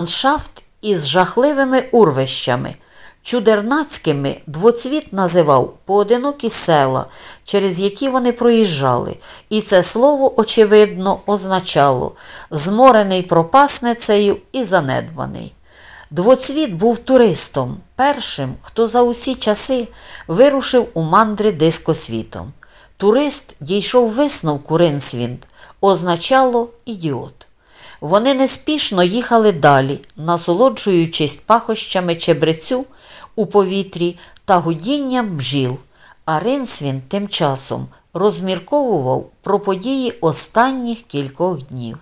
Ландшафт із жахливими урвищами. Чудернацькими двоцвіт називав поодинокі села, через які вони проїжджали, і це слово, очевидно, означало зморений пропасницею і занедбаний. Двоцвіт був туристом, першим, хто за усі часи вирушив у мандри дискосвітом. Турист дійшов висновку Ринсвінд, означало ідіот. Вони неспішно їхали далі, насолоджуючись пахощами чебрецю у повітрі та гудінням бджіл, а Ринсвін тим часом розмірковував про події останніх кількох днів.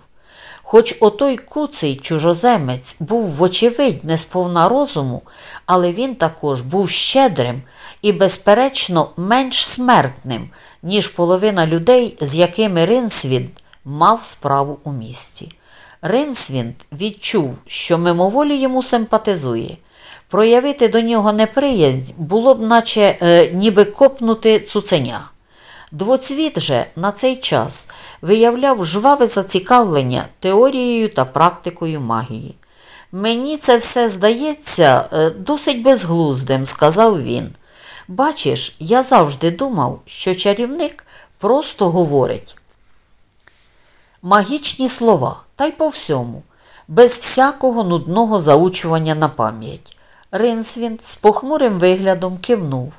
Хоч отой куций чужоземець був, вочевидь, не сповна розуму, але він також був щедрим і, безперечно, менш смертним, ніж половина людей, з якими Ринсвін мав справу у місті. Ринсвінд відчув, що мимоволі йому симпатизує. Проявити до нього неприязнь було б, наче е, ніби копнути цуценя. Двоцвіт же на цей час виявляв жваве зацікавлення теорією та практикою магії. Мені це все здається е, досить безглуздим, сказав він. Бачиш, я завжди думав, що чарівник просто говорить магічні слова, та й по всьому, без всякого нудного заучування на пам'ять. Ринсвін з похмурим виглядом кивнув.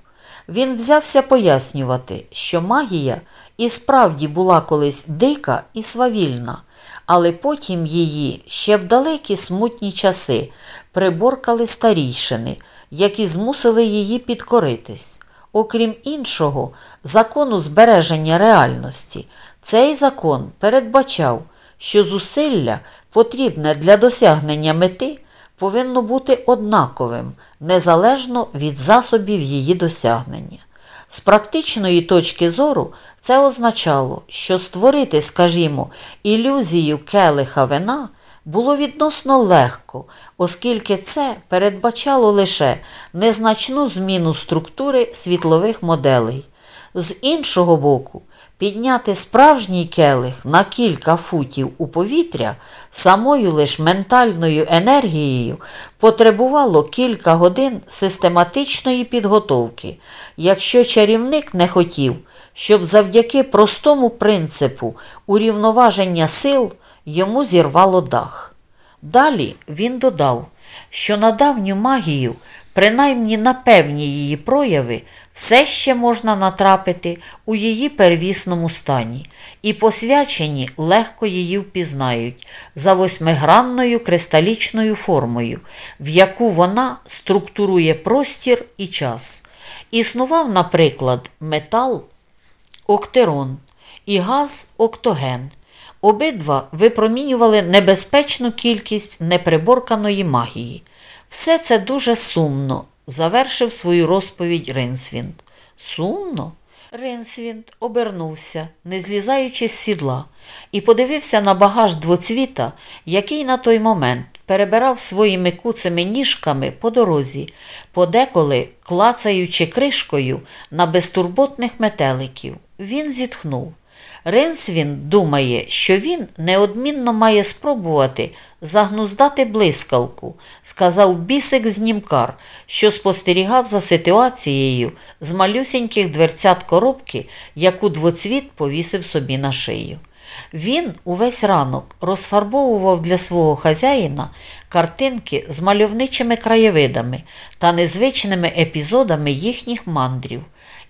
Він взявся пояснювати, що магія і справді була колись дика і свавільна, але потім її ще в далекі смутні часи приборкали старійшини, які змусили її підкоритись. Окрім іншого, закону збереження реальності, цей закон передбачав, що зусилля, потрібне для досягнення мети, повинно бути однаковим, незалежно від засобів її досягнення. З практичної точки зору це означало, що створити, скажімо, ілюзію келиха вина було відносно легко, оскільки це передбачало лише незначну зміну структури світлових моделей. З іншого боку, підняти справжній келих на кілька футів у повітря самою лиш ментальною енергією потребувало кілька годин систематичної підготовки, якщо чарівник не хотів, щоб завдяки простому принципу урівноваження сил йому зірвало дах. Далі він додав, що на давню магію, принаймні на певні її прояви, все ще можна натрапити у її первісному стані, і посвячені легко її впізнають за восьмигранною кристалічною формою, в яку вона структурує простір і час. Існував, наприклад, метал октерон і газ октоген. Обидва випромінювали небезпечну кількість неприборканої магії. Все це дуже сумно, завершив свою розповідь Ринсвінд. Сумно? Ринсвінд обернувся, не злізаючи з сідла, і подивився на багаж двоцвіта, який на той момент перебирав своїми куцими ніжками по дорозі, подеколи клацаючи кришкою на безтурботних метеликів. Він зітхнув. Ринсвін думає, що він неодмінно має спробувати загнуздати блискавку, сказав бісик знімкар, що спостерігав за ситуацією з малюсіньких дверцят коробки, яку двоцвіт повісив собі на шию. Він увесь ранок розфарбовував для свого хазяїна картинки з мальовничими краєвидами та незвичними епізодами їхніх мандрів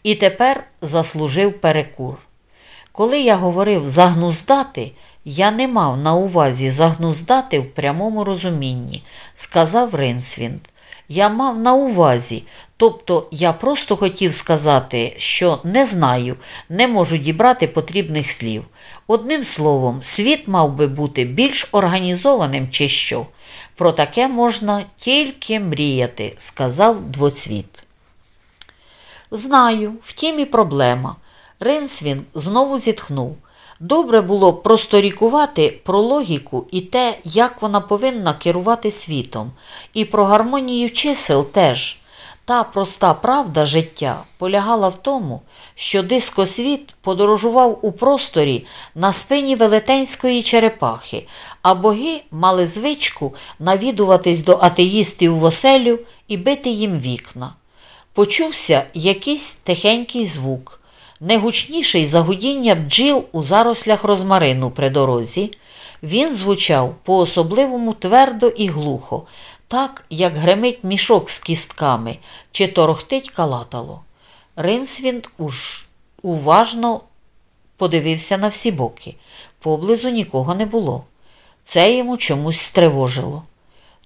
і тепер заслужив перекур. Коли я говорив загнуздати, я не мав на увазі загнуздати в прямому розумінні, сказав Ринсвінд. Я мав на увазі, тобто я просто хотів сказати, що не знаю, не можу дібрати потрібних слів. Одним словом, світ мав би бути більш організованим, чи що. Про таке можна тільки мріяти, сказав двоцвіт. Знаю, втім і проблема. Ринсвін знову зітхнув. Добре було просторікувати про логіку і те, як вона повинна керувати світом, і про гармонію чисел теж. Та проста правда життя полягала в тому, що дискосвіт подорожував у просторі на спині велетенської черепахи, а боги мали звичку навідуватись до атеїстів в оселю і бити їм вікна. Почувся якийсь тихенький звук, не гучніший за гудіння бджіл у зарослях розмарину при дорозі. Він звучав по-особливому твердо і глухо, так, як гремить мішок з кістками чи торохтить калатало. Ринсвінд уж уважно подивився на всі боки. Поблизу нікого не було. Це йому чомусь стривожило.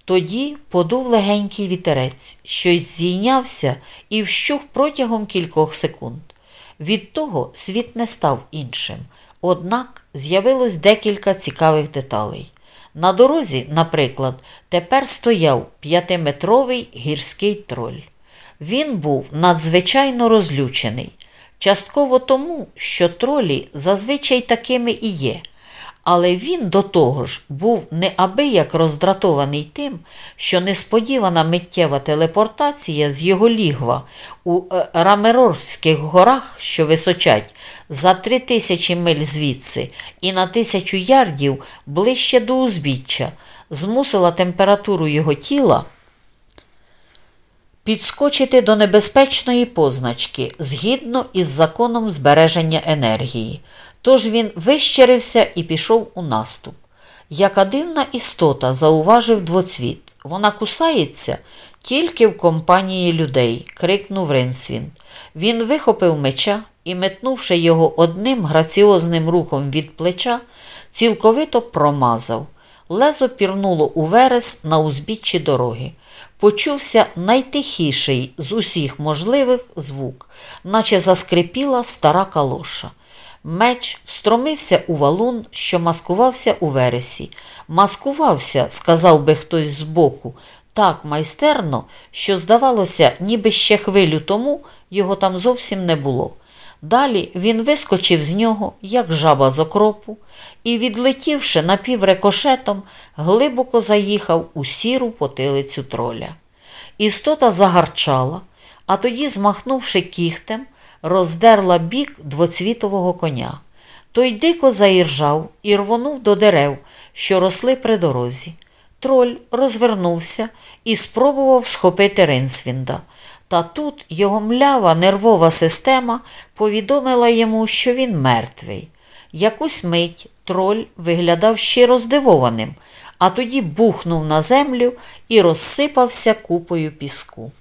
Тоді подув легенький вітерець, щось зійнявся і вщух протягом кількох секунд. Від того світ не став іншим, однак з'явилось декілька цікавих деталей. На дорозі, наприклад, тепер стояв п'ятиметровий гірський троль. Він був надзвичайно розлючений, частково тому, що тролі зазвичай такими і є. Але він до того ж був неабияк роздратований тим, що несподівана миттєва телепортація з його лігва у е, Рамерорських горах, що височать, за три тисячі миль звідси і на тисячу ярдів ближче до узбіччя, змусила температуру його тіла підскочити до небезпечної позначки згідно із законом збереження енергії. Тож він вищерився і пішов у наступ. Яка дивна істота, зауважив двоцвіт. Вона кусається тільки в компанії людей, крикнув Ринсвін. Він вихопив меча і, метнувши його одним граціозним рухом від плеча, цілковито промазав. Лезо пірнуло у верес на узбіччі дороги. Почувся найтихіший з усіх можливих звук, наче заскрипіла стара калоша. Меч встромився у валун, що маскувався у вересі. Маскувався, сказав би хтось збоку, так майстерно, що, здавалося, ніби ще хвилю тому його там зовсім не було. Далі він вискочив з нього, як жаба з окропу, і, відлетівши напіврекошетом, глибоко заїхав у сіру потилицю троля. Істота загарчала, а тоді, змахнувши кіхтем, роздерла бік двоцвітового коня. Той дико заіржав і рвонув до дерев, що росли при дорозі. Троль розвернувся і спробував схопити Ринсвінда. Та тут його млява нервова система повідомила йому, що він мертвий. Якусь мить троль виглядав щиро здивованим, а тоді бухнув на землю і розсипався купою піску.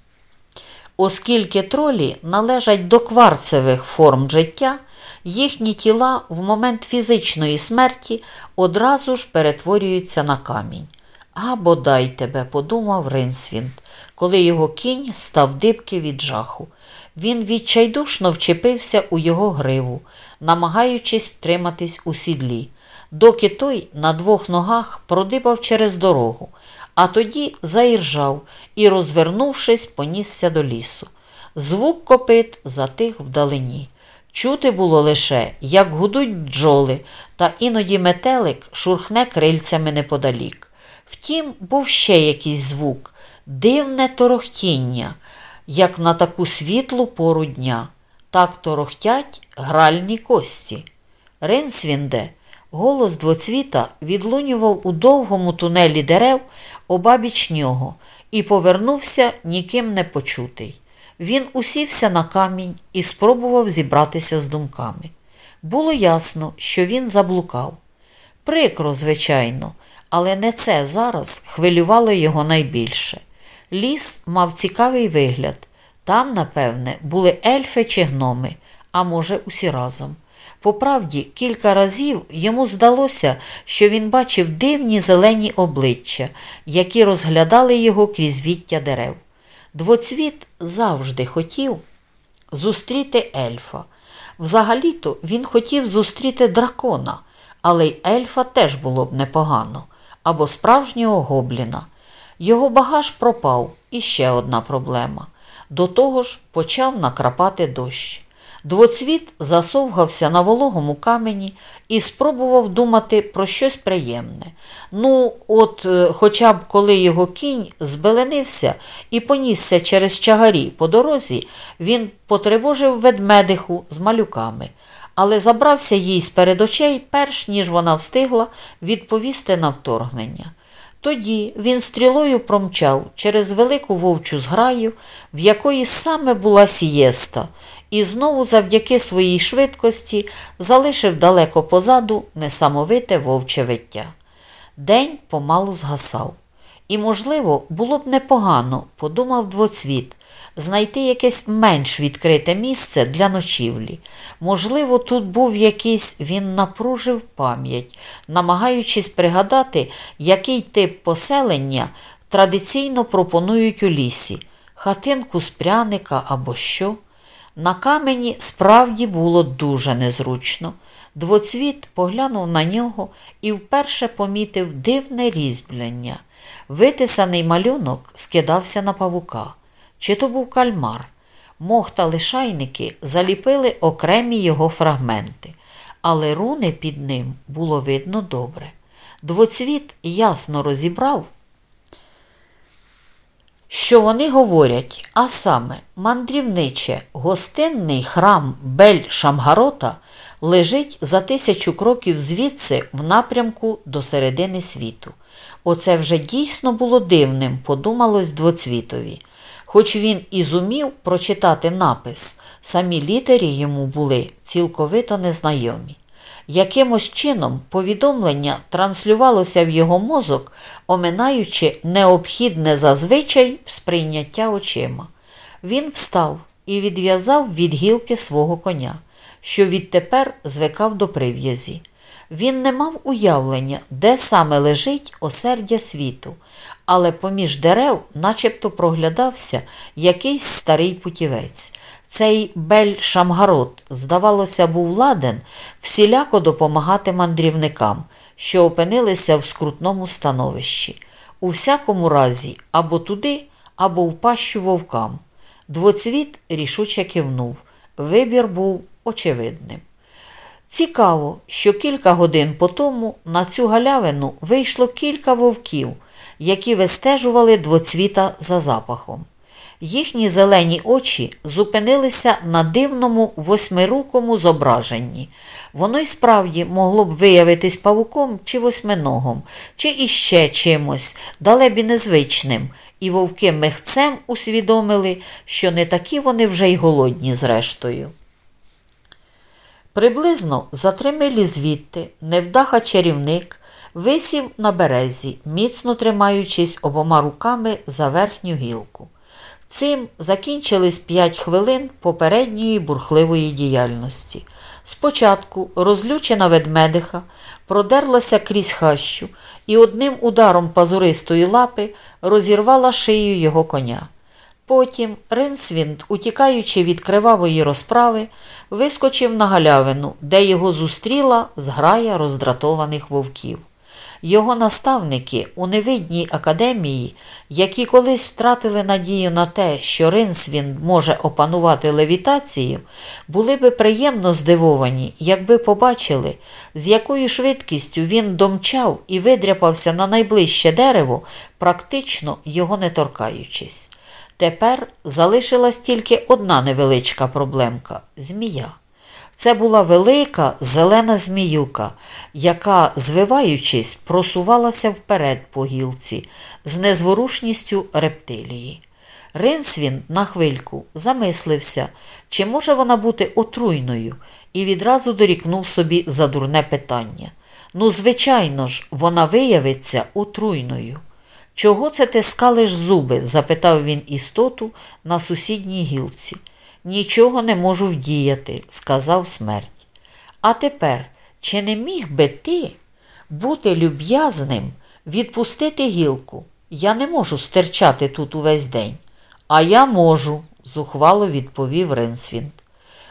Оскільки тролі належать до кварцевих форм життя, їхні тіла в момент фізичної смерті одразу ж перетворюються на камінь. А бодай тебе, подумав Ринсвінд, коли його кінь став дибки від жаху. Він відчайдушно вчепився у його гриву, намагаючись втриматись у сідлі, доки той на двох ногах продибав через дорогу, а тоді заіржав і, розвернувшись, понісся до лісу. Звук копит затих вдалині. Чути було лише, як гудуть бджоли, та іноді метелик шурхне крильцями неподалік. Втім, був ще якийсь звук, дивне торохтіння, як на таку світлу пору дня. Так торохтять гральні кості. Ринсвінде, голос двоцвіта відлунював у довгому тунелі дерев обабіч нього і повернувся ніким не почутий. Він усівся на камінь і спробував зібратися з думками. Було ясно, що він заблукав. Прикро, звичайно, але не це зараз хвилювало його найбільше. Ліс мав цікавий вигляд. Там, напевне, були ельфи чи гноми, а може, усі разом. Поправді, кілька разів йому здалося, що він бачив дивні зелені обличчя, які розглядали його крізь віття дерев. Двоцвіт завжди хотів зустріти ельфа. Взагалі-то він хотів зустріти дракона, але й ельфа теж було б непогано, або справжнього гобліна. Його багаж пропав і ще одна проблема. До того ж почав накрапати дощ. Двоцвіт засовгався на вологому камені і спробував думати про щось приємне. Ну, от, е, хоча б коли його кінь збеленився і понісся через чагарі по дорозі, він потривожив ведмедиху з малюками, але забрався їй з перед очей, перш ніж вона встигла відповісти на вторгнення. Тоді він стрілою промчав через велику вовчу зграю, в якої саме була сієста, і знову завдяки своїй швидкості залишив далеко позаду несамовите вовче виття. День помалу згасав. І, можливо, було б непогано, подумав двоцвіт, знайти якесь менш відкрите місце для ночівлі. Можливо, тут був якийсь, він напружив пам'ять, намагаючись пригадати, який тип поселення традиційно пропонують у лісі хатинку з пряника або що. На камені справді було дуже незручно. Двоцвіт поглянув на нього і вперше помітив дивне різьблення. Витисаний малюнок скидався на павука. Чи то був кальмар? Мох та лишайники заліпили окремі його фрагменти, але руни під ним було видно добре. Двоцвіт ясно розібрав, що вони говорять, а саме мандрівниче, гостинний храм Бель Шамгарота лежить за тисячу кроків звідси в напрямку до середини світу. Оце вже дійсно було дивним, подумалось двоцвітові. Хоч він і зумів прочитати напис, самі літері йому були цілковито незнайомі. Якимось чином повідомлення транслювалося в його мозок, оминаючи необхідне зазвичай сприйняття очима. Він встав і відв'язав від гілки свого коня, що відтепер звикав до прив'язі. Він не мав уявлення, де саме лежить осердя світу, але поміж дерев начебто проглядався якийсь старий путівець. Цей Бель Шамгарот, здавалося, був ладен всіляко допомагати мандрівникам, що опинилися в скрутному становищі. У всякому разі, або туди, або в пащу вовкам. Двоцвіт рішуче кивнув. Вибір був очевидним. Цікаво, що кілька годин по тому на цю галявину вийшло кілька вовків, які вистежували двоцвіта за запахом. Їхні зелені очі зупинилися на дивному восьмирукому зображенні. Воно й справді могло б виявитись павуком чи восьминогом, чи іще чимось, далебі незвичним, і вовки мехцем усвідомили, що не такі вони вже й голодні зрештою. Приблизно за три милі звідти невдаха чарівник висів на березі, міцно тримаючись обома руками за верхню гілку. Цим закінчились п'ять хвилин попередньої бурхливої діяльності. Спочатку розлючена ведмедиха продерлася крізь хащу і одним ударом пазуристої лапи розірвала шию його коня. Потім Ринсвінд, утікаючи від кривавої розправи, вискочив на галявину, де його зустріла зграя роздратованих вовків. Його наставники у невидній академії, які колись втратили надію на те, що Ринсвінд може опанувати левітацію, були би приємно здивовані, якби побачили, з якою швидкістю він домчав і видряпався на найближче дерево, практично його не торкаючись. Тепер залишилась тільки одна невеличка проблемка змія. Це була велика зелена зміюка, яка, звиваючись, просувалася вперед по гілці з незворушністю рептилії. Ринсвін на хвильку замислився, чи може вона бути отруйною, і відразу дорікнув собі за дурне питання. Ну, звичайно ж, вона виявиться отруйною. Чого це ти скалиш зуби? запитав він істоту на сусідній гілці. Нічого не можу вдіяти, сказав смерть. А тепер, чи не міг би ти бути люб'язним, відпустити гілку? Я не можу стерчати тут увесь день. А я можу, зухвало відповів Ренсвінд.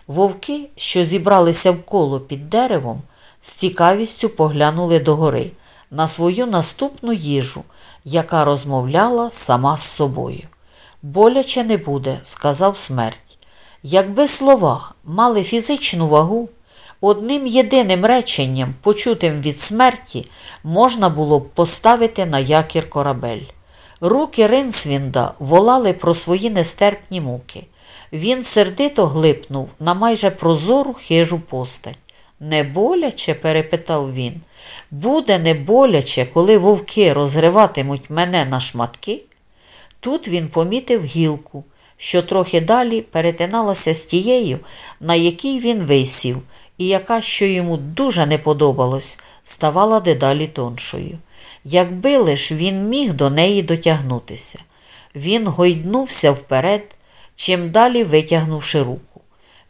Вовки, що зібралися вколо під деревом, з цікавістю поглянули догори на свою наступну їжу, яка розмовляла сама з собою. Боляче не буде, сказав смерть. Якби слова мали фізичну вагу, одним єдиним реченням, почутим від смерті, можна було б поставити на якір корабель. Руки Ринсвінда волали про свої нестерпні муки. Він сердито глипнув на майже прозору хижу постать. Не боляче? перепитав він. Буде не боляче, коли вовки розриватимуть мене на шматки? Тут він помітив гілку, що трохи далі перетиналася з тією, на якій він висів, і яка, що йому дуже не подобалось, ставала дедалі тоншою. Якби лиш він міг до неї дотягнутися. Він гойднувся вперед, чим далі витягнувши руку.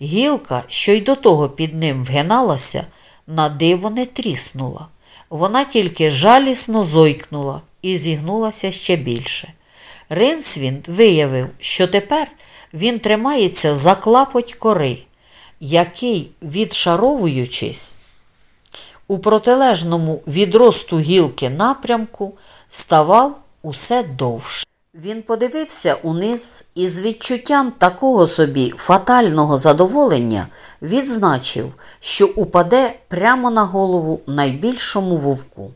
Гілка, що й до того під ним вгиналася, на диво не тріснула. Вона тільки жалісно зойкнула і зігнулася ще більше. Ринсвінд виявив, що тепер він тримається за клапоть кори, який, відшаровуючись, у протилежному від росту гілки напрямку ставав усе довше. Він подивився униз і з відчуттям такого собі фатального задоволення відзначив, що упаде прямо на голову найбільшому вовку.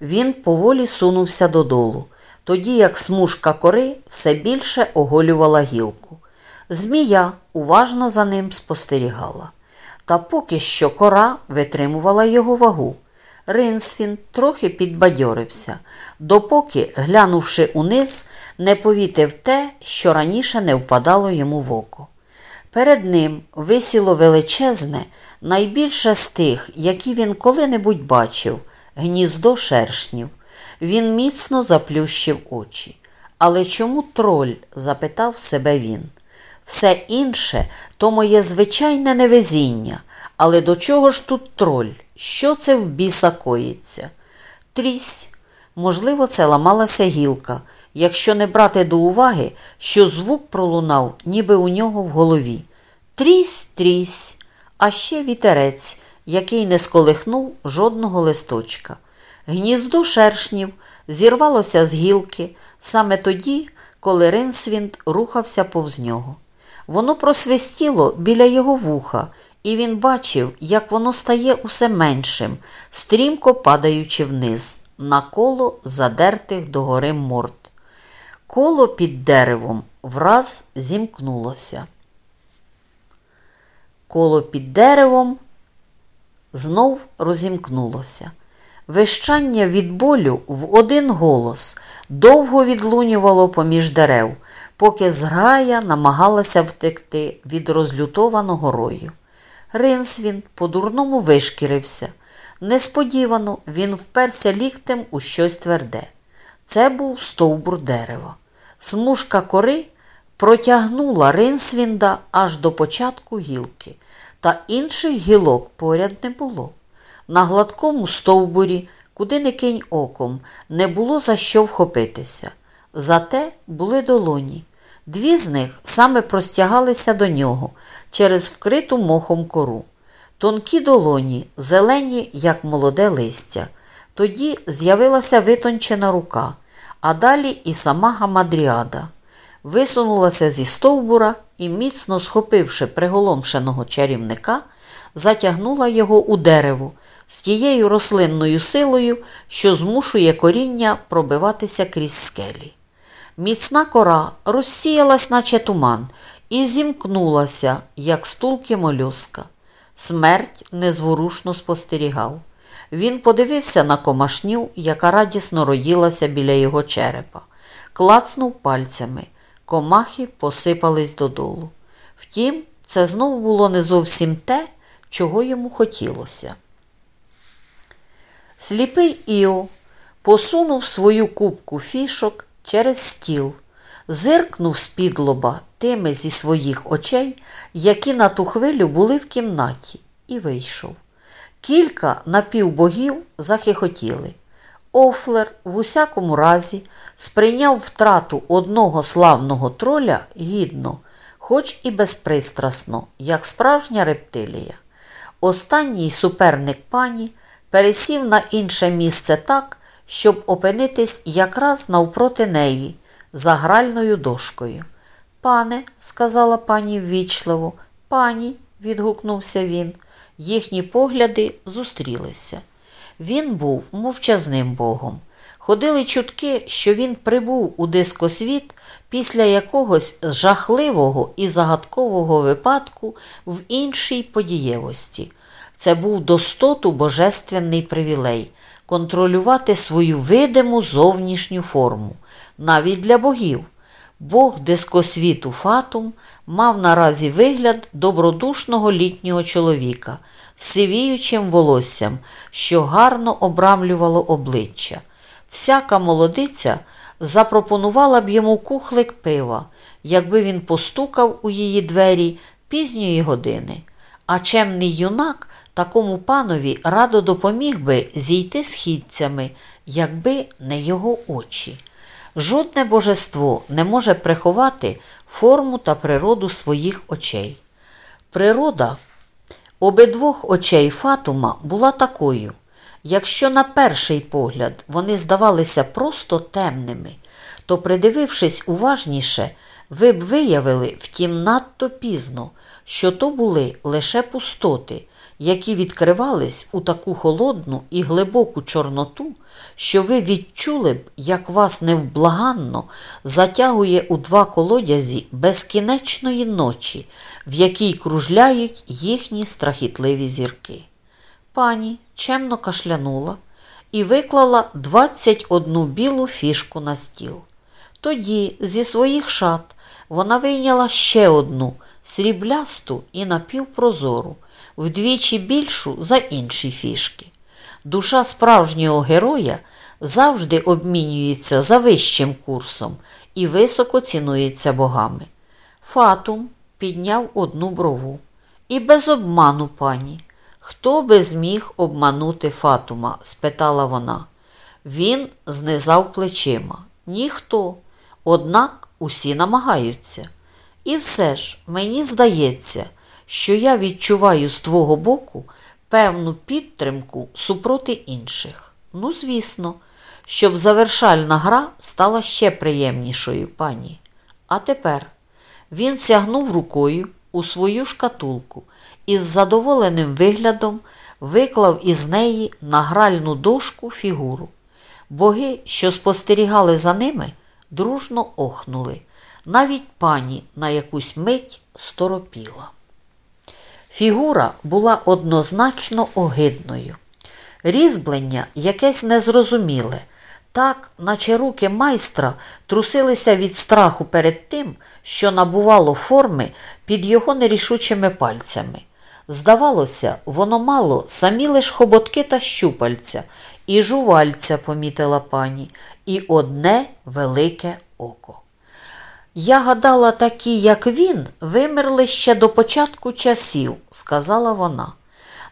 Він поволі сунувся додолу, тоді як смужка кори все більше оголювала гілку. Змія уважно за ним спостерігала. Та поки що кора витримувала його вагу. Ринсфін трохи підбадьорився, допоки, глянувши униз, не повітив те, що раніше не впадало йому в око. Перед ним висіло величезне, найбільше з тих, які він коли-небудь бачив, гніздо шершнів. Він міцно заплющив очі. Але чому троль? запитав себе він. Все інше то моє звичайне невезіння. Але до чого ж тут троль? Що це в біса коїться? Трісь. Можливо, це ламалася гілка, якщо не брати до уваги, що звук пролунав, ніби у нього в голові. Трісь, трісь, а ще вітерець, який не сколихнув жодного листочка. Гніздо шершнів зірвалося з гілки саме тоді, коли Ринсвінд рухався повз нього. Воно просвистіло біля його вуха, і він бачив, як воно стає усе меншим, стрімко падаючи вниз, на коло задертих догори морд. Коло під деревом враз зімкнулося. Коло під деревом знов розімкнулося. Вищання від болю в один голос довго відлунювало поміж дерев, поки зграя намагалася втекти від розлютованого рою. Ринсвін по-дурному вишкірився. Несподівано він вперся ліктем у щось тверде. Це був стовбур дерева. Смужка кори протягнула Ринсвінда аж до початку гілки, та інших гілок поряд не було. На гладкому стовбурі, куди не кинь оком, не було за що вхопитися. Зате були долоні. Дві з них саме простягалися до нього через вкриту мохом кору. Тонкі долоні, зелені, як молоде листя. Тоді з'явилася витончена рука, а далі і сама гамадріада. Висунулася зі стовбура і, міцно схопивши приголомшеного чарівника, затягнула його у дерево з тією рослинною силою, що змушує коріння пробиватися крізь скелі. Міцна кора розсіялась, наче туман, і зімкнулася, як стулки молюска. Смерть незворушно спостерігав. Він подивився на комашню, яка радісно роїлася біля його черепа, клацнув пальцями. Комахи посипались додолу. Втім, це знову було не зовсім те, чого йому хотілося. Сліпий Іо посунув свою кубку фішок через стіл, зиркнув з-під лоба тими зі своїх очей, які на ту хвилю були в кімнаті, і вийшов. Кілька напівбогів захихотіли. Офлер в усякому разі сприйняв втрату одного славного троля гідно, хоч і безпристрасно, як справжня рептилія. Останній суперник пані пересів на інше місце так, щоб опинитись якраз навпроти неї, за гральною дошкою. Пане, сказала пані ввічливо, пані, відгукнувся він. Їхні погляди зустрілися. Він був мовчазним богом. Ходили чутки, що він прибув у дискосвіт після якогось жахливого і загадкового випадку в іншій подієвості. Це був достоту божественний привілей контролювати свою видиму зовнішню форму, навіть для богів. Бог дискосвіту Фатум мав наразі вигляд добродушного літнього чоловіка з сивіючим волоссям, що гарно обрамлювало обличчя. Всяка молодиця запропонувала б йому кухлик пива, якби він постукав у її двері пізньої години. А чемний юнак такому панові радо допоміг би зійти східцями, якби не його очі. Жодне божество не може приховати форму та природу своїх очей. Природа обидвох очей Фатума була такою. Якщо на перший погляд вони здавалися просто темними, то, придивившись уважніше, ви б виявили, втім, надто пізно, що то були лише пустоти, які відкривались у таку холодну і глибоку чорноту, що ви відчули б, як вас невблаганно затягує у два колодязі безкінечної ночі, в якій кружляють їхні страхітливі зірки. Пані чемно кашлянула і виклала 21 білу фішку на стіл. Тоді зі своїх шат вона вийняла ще одну сріблясту і напівпрозору, вдвічі більшу за інші фішки. Душа справжнього героя завжди обмінюється за вищим курсом і високо цінується богами. Фатум підняв одну брову. І без обману, пані. Хто би зміг обманути Фатума? спитала вона. Він знизав плечима. Ніхто. Однак усі намагаються. І все ж мені здається, що я відчуваю з твого боку певну підтримку супроти інших. Ну, звісно, щоб завершальна гра стала ще приємнішою, пані. А тепер він сягнув рукою у свою шкатулку і з задоволеним виглядом виклав із неї на гральну дошку фігуру. Боги, що спостерігали за ними, дружно охнули. Навіть пані на якусь мить сторопіла. Фігура була однозначно огидною. Різьблення якесь незрозуміле, так, наче руки майстра трусилися від страху перед тим, що набувало форми під його нерішучими пальцями. Здавалося, воно мало самі лиш хоботки та щупальця, і жувальця, помітила пані, і одне велике око. Я гадала, такі, як він, вимерли ще до початку часів, сказала вона.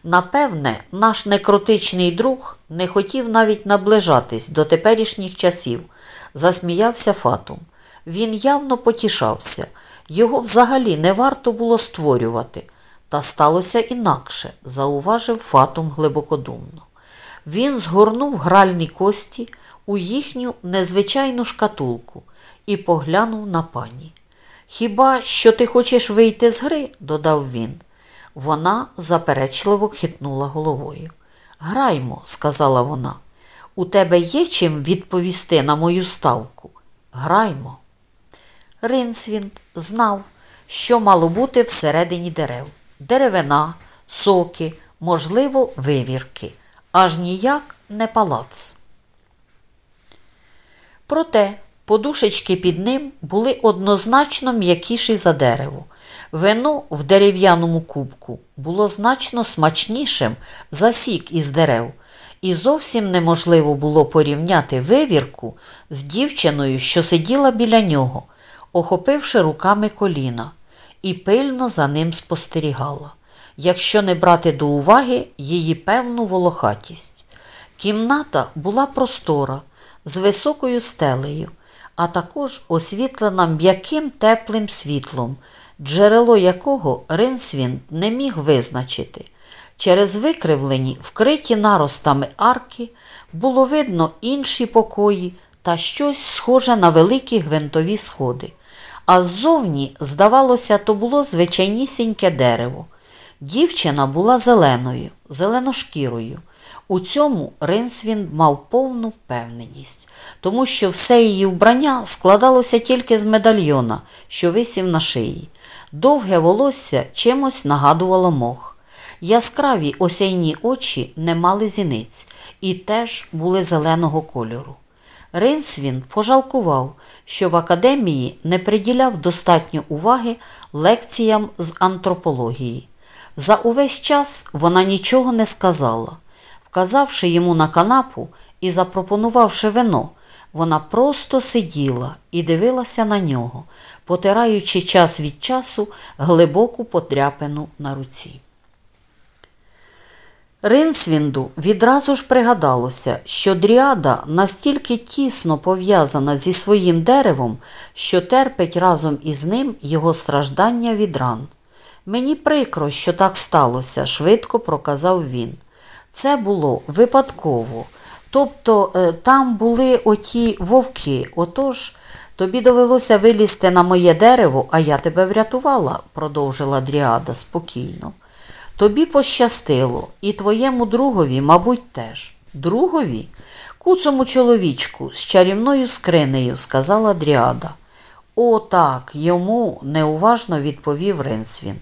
Напевне, наш некротичний друг не хотів навіть наближатись до теперішніх часів, засміявся Фатум. Він явно потішався, його взагалі не варто було створювати. Та сталося інакше, зауважив Фатум глибокодумно. Він згорнув гральні кості у їхню незвичайну шкатулку і поглянув на пані. Хіба що ти хочеш вийти з гри? додав він. Вона заперечливо хитнула головою. Граймо, сказала вона. У тебе є чим відповісти на мою ставку? Граймо. Ринсвінд знав, що мало бути всередині дерев деревина, соки, можливо, вивірки, аж ніяк не палац. Проте подушечки під ним були однозначно м'якіші за дерево. Вино в дерев'яному кубку було значно смачнішим за сік із дерев, і зовсім неможливо було порівняти вивірку з дівчиною, що сиділа біля нього, охопивши руками коліна, і пильно за ним спостерігала, якщо не брати до уваги її певну волохатість. Кімната була простора, з високою стелею, а також освітлена м'яким теплим світлом, джерело якого Ринсвін не міг визначити. Через викривлені, вкриті наростами арки, було видно інші покої та щось схоже на великі гвинтові сходи. а ззовні, здавалося, то було звичайнісіньке дерево. Дівчина була зеленою, зеленошкірою. У цьому Ринсвін мав повну впевненість, тому що все її вбрання складалося тільки з медальйона, що висів на шиї. Довге волосся чимось нагадувало мох. Яскраві осяйні очі не мали зіниць і теж були зеленого кольору. Ринсвін пожалкував, що в академії не приділяв достатньо уваги лекціям з антропології. За увесь час вона нічого не сказала. Вказавши йому на канапу і запропонувавши вино, вона просто сиділа і дивилася на нього, потираючи час від часу глибоку подряпину на руці. Ринсвінду відразу ж пригадалося, що дріада настільки тісно пов'язана зі своїм деревом, що терпить разом із ним його страждання від ран. Мені прикро, що так сталося, швидко проказав він. Це було випадково. Тобто е, там були оті вовки, отож тобі довелося вилізти на моє дерево, а я тебе врятувала, продовжила Дріада спокійно. Тобі пощастило, і твоєму другові, мабуть, теж. Другові? Куцому чоловічку з чарівною скринею, сказала Дріада. О, так, йому неуважно відповів Ренсвін.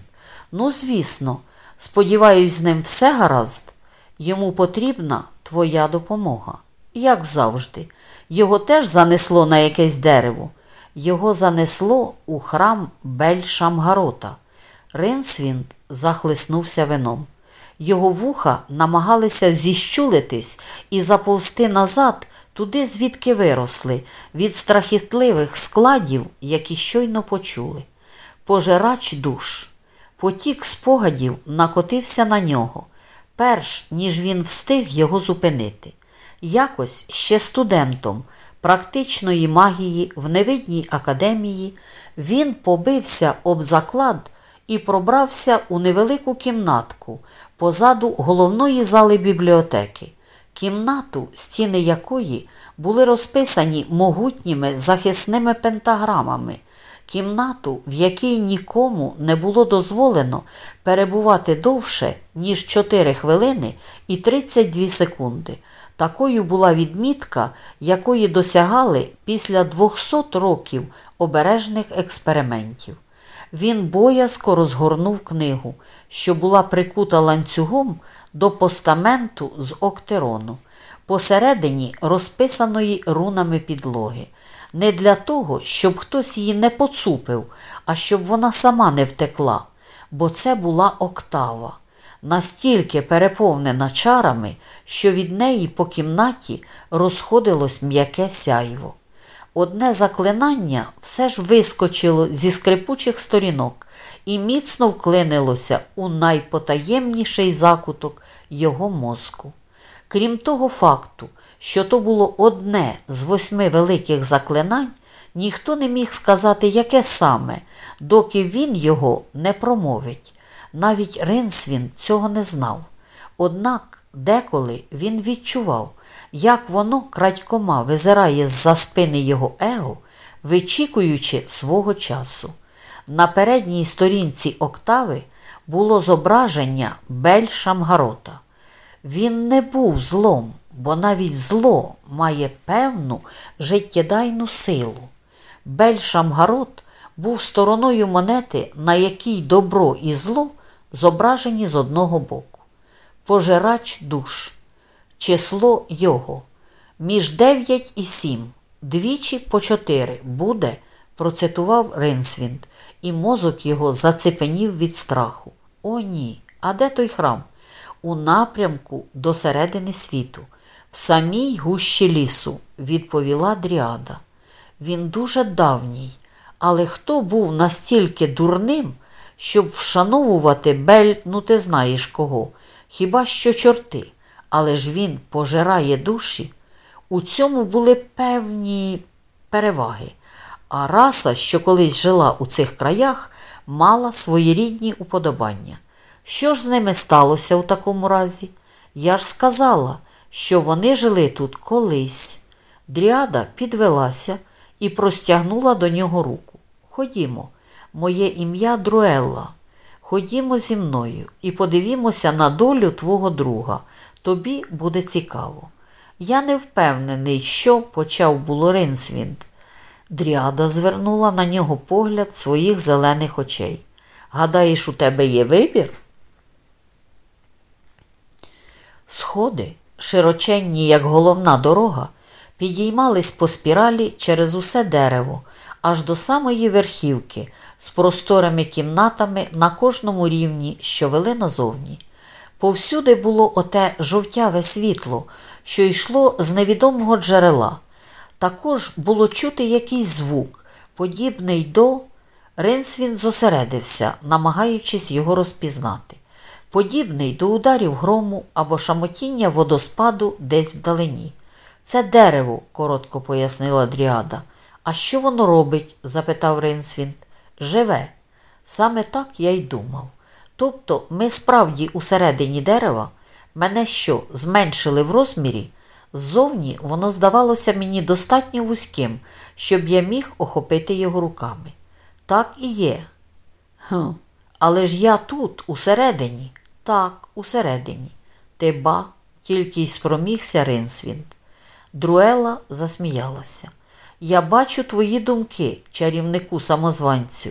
Ну, звісно, сподіваюсь, з ним все гаразд. Йому потрібна твоя допомога. Як завжди, його теж занесло на якесь дерево. Його занесло у храм Бель-Шамгарота. Ринсвін захлиснувся вином. Його вуха намагалися зіщулитись і заповзти назад туди, звідки виросли, від страхітливих складів, які щойно почули. Пожирач душ. Потік спогадів накотився на нього, перш ніж він встиг його зупинити. Якось ще студентом практичної магії в невидній академії він побився об заклад і пробрався у невелику кімнатку позаду головної зали бібліотеки, кімнату, стіни якої були розписані могутніми захисними пентаграмами, кімнату, в якій нікому не було дозволено перебувати довше, ніж 4 хвилини і 32 секунди. Такою була відмітка, якої досягали після 200 років обережних експериментів. Він боязко розгорнув книгу, що була прикута ланцюгом до постаменту з октерону, посередині розписаної рунами підлоги, не для того, щоб хтось її не поцупив, а щоб вона сама не втекла, бо це була октава, настільки переповнена чарами, що від неї по кімнаті розходилось м'яке сяйво. Одне заклинання все ж вискочило зі скрипучих сторінок і міцно вклинилося у найпотаємніший закуток його мозку. Крім того факту, що то було одне з восьми великих заклинань, ніхто не міг сказати, яке саме, доки він його не промовить. Навіть Ринсвін цього не знав. Однак деколи він відчував, як воно крадькома визирає з-за спини його его, вичікуючи свого часу. На передній сторінці октави було зображення Бель Шамгарота. Він не був злом, бо навіть зло має певну життєдайну силу. Бель Шамгарот був стороною монети, на якій добро і зло зображені з одного боку. Пожирач душ число його. Між 9 і 7, двічі по 4 буде, процитував Ринсвінд, і мозок його зацепенів від страху. О, ні. А де той храм? У напрямку до середини світу, в самій гущі лісу, відповіла Дріада. Він дуже давній, але хто був настільки дурним, щоб вшановувати бель, ну ти знаєш кого, хіба що чорти але ж він пожирає душі, у цьому були певні переваги, а раса, що колись жила у цих краях, мала своєрідні уподобання. Що ж з ними сталося у такому разі? Я ж сказала, що вони жили тут колись. Дріада підвелася і простягнула до нього руку. Ходімо, моє ім'я Друелла. Ходімо зі мною і подивімося на долю твого друга. Тобі буде цікаво. Я не впевнений, що почав було Ринсвінд. Дріада звернула на нього погляд своїх зелених очей. Гадаєш, у тебе є вибір? Сходи, широченні, як головна дорога, підіймались по спіралі через усе дерево, аж до самої верхівки, з просторими кімнатами на кожному рівні, що вели назовні. Повсюди було оте жовтяве світло, що йшло з невідомого джерела. Також було чути якийсь звук, подібний до. Ринсвін зосередився, намагаючись його розпізнати. Подібний до ударів грому або шамотіння водоспаду десь вдалині. Це дерево, коротко пояснила Дріада. А що воно робить? запитав Ринсвін. Живе. Саме так я й думав. Тобто ми справді усередині дерева, мене що, зменшили в розмірі? Ззовні воно здавалося мені достатньо вузьким, щоб я міг охопити його руками. Так і є. Хм, Але ж я тут, усередині. Так, усередині. Ти ба, тільки й спромігся Ринсвінд. Друела засміялася. Я бачу твої думки, чарівнику самозванцю.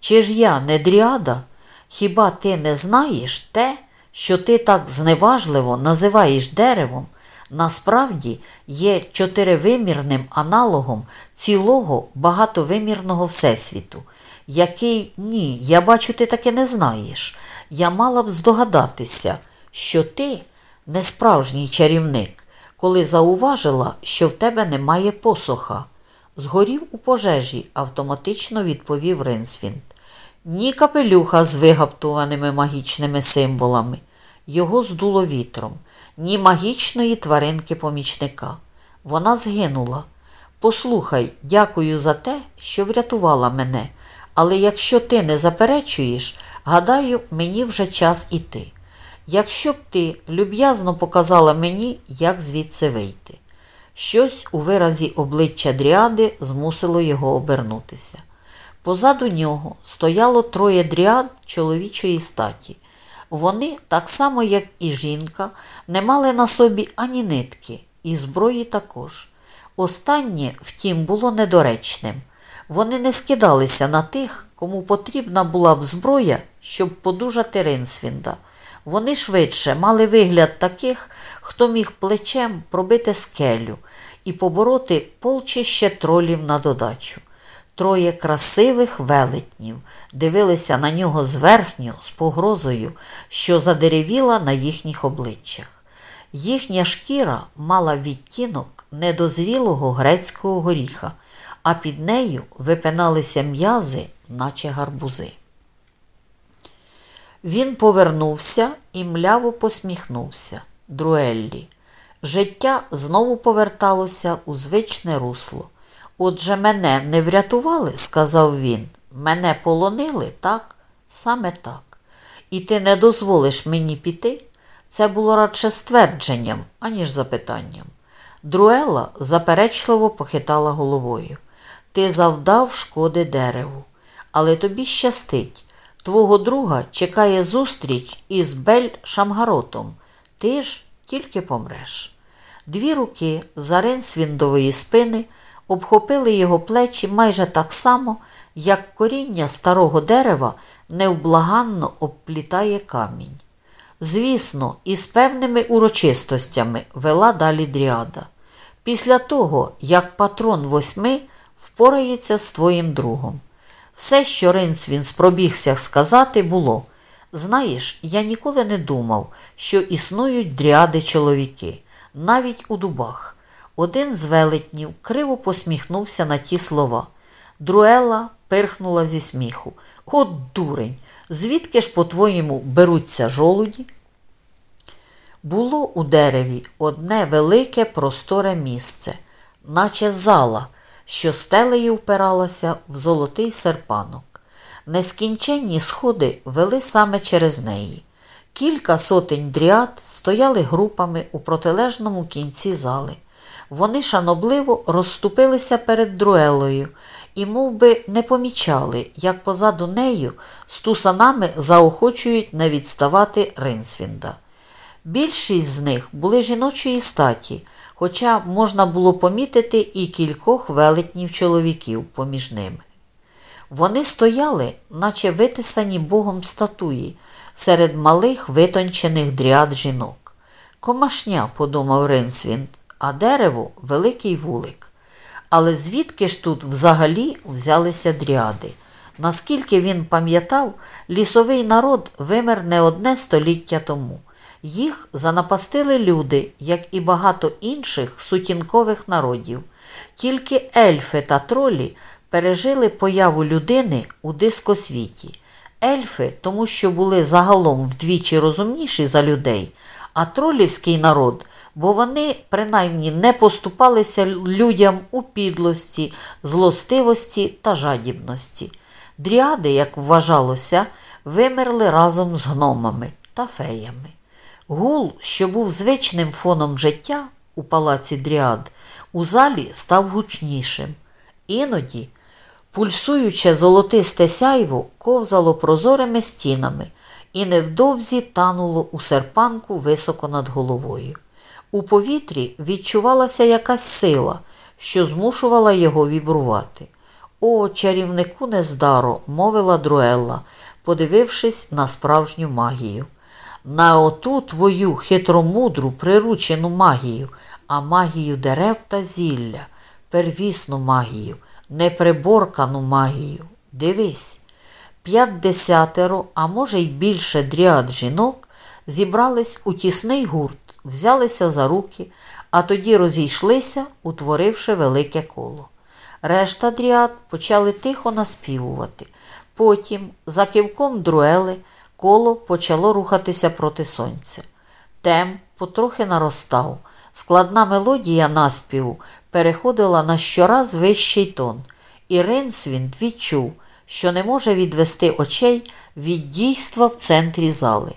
Чи ж я не дріада? Хіба ти не знаєш те, що ти так зневажливо називаєш деревом, насправді є чотиривимірним аналогом цілого багатовимірного Всесвіту, який ні, я бачу, ти таки не знаєш. Я мала б здогадатися, що ти не справжній чарівник, коли зауважила, що в тебе немає посоха. Згорів у пожежі, автоматично відповів Ринсвінд. Ні капелюха з вигаптуваними магічними символами, його здуло вітром, ні магічної тваринки помічника. Вона згинула. Послухай, дякую за те, що врятувала мене, але якщо ти не заперечуєш, гадаю, мені вже час іти. Якщо б ти люб'язно показала мені, як звідси вийти. Щось у виразі обличчя дріади змусило його обернутися. Позаду нього стояло троє дріад чоловічої статі. Вони, так само, як і жінка, не мали на собі ані нитки, і зброї також. Останнє, втім, було недоречним. Вони не скидалися на тих, кому потрібна була б зброя, щоб подужати Ринсвінда. Вони швидше мали вигляд таких, хто міг плечем пробити скелю і побороти полчище тролів на додачу. Троє красивих велетнів дивилися на нього зверхньо, з погрозою, що задеревіла на їхніх обличчях. Їхня шкіра мала відтінок недозрілого грецького горіха, а під нею випиналися м'язи, наче гарбузи. Він повернувся і мляво посміхнувся. Друеллі. Життя знову поверталося у звичне русло. Отже, мене не врятували, сказав він. Мене полонили, так? Саме так. І ти не дозволиш мені піти? Це було радше ствердженням, аніж запитанням. Друела заперечливо похитала головою. Ти завдав шкоди дереву, але тобі щастить. Твого друга чекає зустріч із Бель Шамгаротом. Ти ж тільки помреш. Дві руки за ринсвіндової спини обхопили його плечі майже так само, як коріння старого дерева невблаганно обплітає камінь. Звісно, із певними урочистостями вела далі дріада. Після того, як патрон восьми впорається з твоїм другом. Все, що Ринсвін спробігся сказати, було знаєш, я ніколи не думав, що існують дріади чоловіки, навіть у дубах. Один з велетнів криво посміхнувся на ті слова. Друела пирхнула зі сміху. От дурень, звідки ж, по-твоєму, беруться жолуді? Було у дереві одне велике просторе місце, наче зала, що стелею впиралася в золотий серпанок. Нескінченні сходи вели саме через неї. Кілька сотень дріад стояли групами у протилежному кінці зали. Вони шанобливо розступилися перед друелою і мов би, не помічали, як позаду нею стусанами заохочують не відставати Ринсвінда. Більшість з них були жіночої статі, хоча можна було помітити і кількох велетнів чоловіків поміж ними. Вони стояли, наче витисані Богом статуї, серед малих витончених дріад жінок. Комашня, подумав Ринсвінд, а дерево великий вулик. Але звідки ж тут взагалі взялися дріади? Наскільки він пам'ятав, лісовий народ вимер не одне століття тому. Їх занапастили люди, як і багато інших сутінкових народів. Тільки ельфи та тролі пережили появу людини у дискосвіті. Ельфи, тому що були загалом вдвічі розумніші за людей, а тролівський народ, бо вони принаймні не поступалися людям у підлості, злостивості та жадібності. Дріади, як вважалося, вимерли разом з гномами та феями. Гул, що був звичним фоном життя у палаці дріад, у залі став гучнішим. Іноді пульсуюче золотисте сяйво ковзало прозорими стінами і невдовзі тануло у серпанку високо над головою. У повітрі відчувалася якась сила, що змушувала його вібрувати. О, чарівнику нездаро, мовила Друелла, подивившись на справжню магію. На оту твою хитромудру приручену магію, а магію дерев та зілля, первісну магію, неприборкану магію. Дивись, п'ятдесятеро, а може й більше дріад жінок зібрались у тісний гурт, взялися за руки, а тоді розійшлися, утворивши велике коло. Решта дріад почали тихо наспівувати. Потім, за кивком друели, коло почало рухатися проти сонця. Темп потрохи наростав. Складна мелодія наспіву переходила на щораз вищий тон, і Ринсвінд відчув, що не може відвести очей від дійства в центрі зали.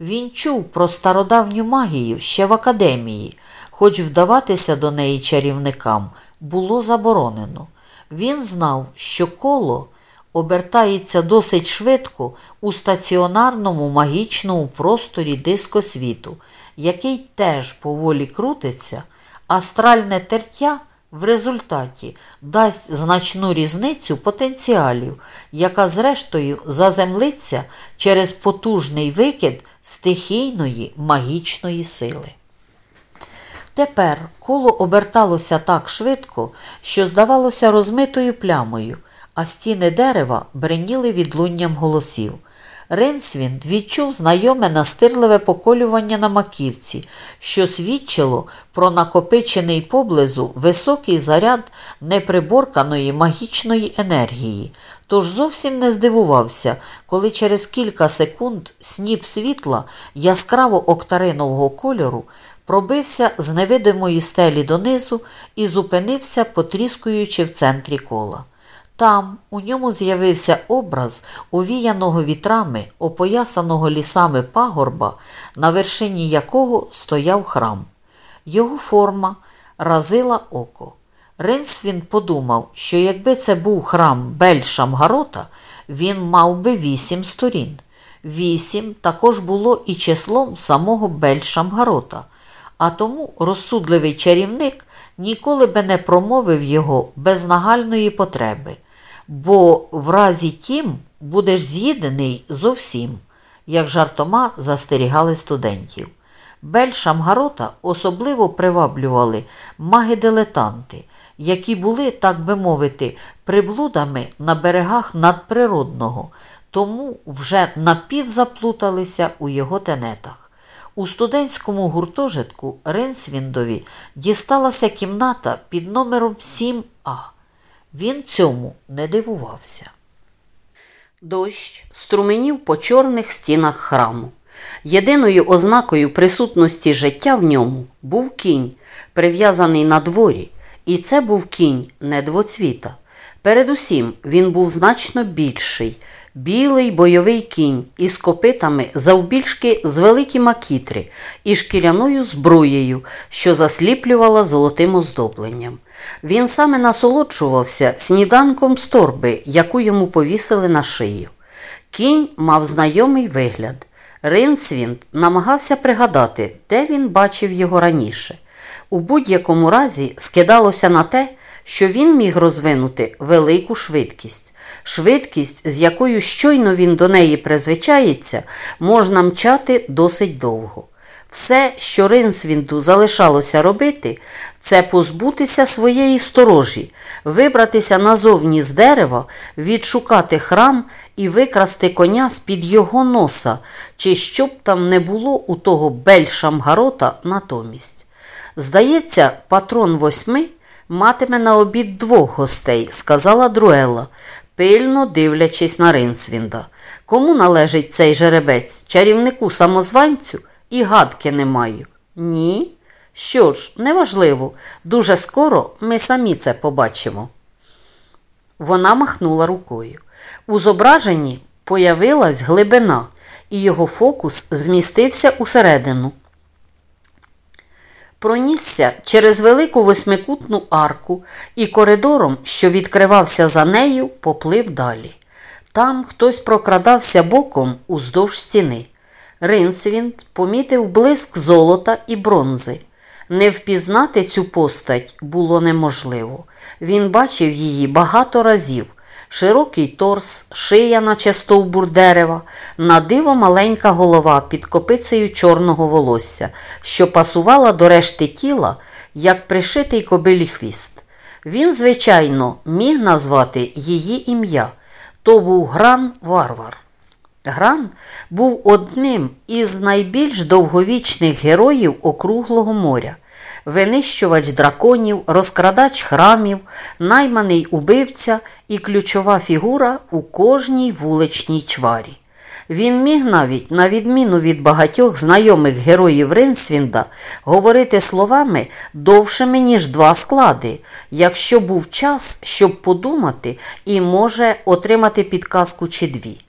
Він чув про стародавню магію ще в академії, хоч вдаватися до неї чарівникам було заборонено. Він знав, що коло обертається досить швидко у стаціонарному магічному просторі дискосвіту, який теж поволі крутиться, астральне тертя в результаті дасть значну різницю потенціалів, яка, зрештою, заземлиться через потужний викид стихійної магічної сили. Тепер коло оберталося так швидко, що здавалося розмитою плямою, а стіни дерева бреніли відлунням голосів. Ринсвінд відчув знайоме настирливе поколювання на маківці, що свідчило про накопичений поблизу високий заряд неприборканої магічної енергії, тож зовсім не здивувався, коли через кілька секунд сніп світла яскраво октаринового кольору пробився з невидимої стелі донизу і зупинився, потріскуючи в центрі кола. Там у ньому з'явився образ увіяного вітрами, опоясаного лісами пагорба, на вершині якого стояв храм. Його форма разила око. Ринсвін подумав, що якби це був храм Бель Шамгарота, він мав би вісім сторін. Вісім також було і числом самого Бель Шамгарота, а тому розсудливий чарівник ніколи би не промовив його без нагальної потреби бо в разі тім будеш з'їдений зовсім, як жартома застерігали студентів. Бель Шамгарота особливо приваблювали маги-дилетанти, які були, так би мовити, приблудами на берегах надприродного, тому вже напівзаплуталися у його тенетах. У студентському гуртожитку Ренсвіндові дісталася кімната під номером 7А. Він цьому не дивувався. Дощ струменів по чорних стінах храму. Єдиною ознакою присутності життя в ньому був кінь, прив'язаний на дворі, і це був кінь не двоцвіта. Передусім він був значно більший, білий бойовий кінь із копитами завбільшки з великі макітри і шкіряною зброєю, що засліплювала золотим оздобленням. Він саме насолоджувався сніданком з торби, яку йому повісили на шию. Кінь мав знайомий вигляд. Ринсвінд намагався пригадати, де він бачив його раніше. У будь-якому разі скидалося на те, що він міг розвинути велику швидкість. Швидкість, з якою щойно він до неї призвичається, можна мчати досить довго. Все, що Ринсвінду залишалося робити, це позбутися своєї сторожі, вибратися назовні з дерева, відшукати храм і викрасти коня з-під його носа, чи щоб там не було у того бельшамгарота натомість. Здається, патрон восьми матиме на обід двох гостей, сказала Друела, пильно дивлячись на Ринсвінда. Кому належить цей жеребець, чарівнику самозванцю? І гадки не маю. Ні. Що ж, неважливо, дуже скоро ми самі це побачимо. Вона махнула рукою. У зображенні появилась глибина, і його фокус змістився усередину. Пронісся через велику восьмикутну арку і коридором, що відкривався за нею, поплив далі. Там хтось прокрадався боком уздовж стіни. Ринсвінд помітив блиск золота і бронзи. Не впізнати цю постать було неможливо. Він бачив її багато разів. Широкий торс, шия, наче стовбур дерева, на диво маленька голова під копицею чорного волосся, що пасувала до решти тіла, як пришитий кобилі хвіст. Він, звичайно, міг назвати її ім'я. То був Гран Варвар. Гран був одним із найбільш довговічних героїв округлого моря, винищувач драконів, розкрадач храмів, найманий убивця і ключова фігура у кожній вуличній чварі. Він міг навіть, на відміну від багатьох знайомих героїв Ринсвінда, говорити словами довшими, ніж два склади, якщо був час, щоб подумати і може отримати підказку чи дві.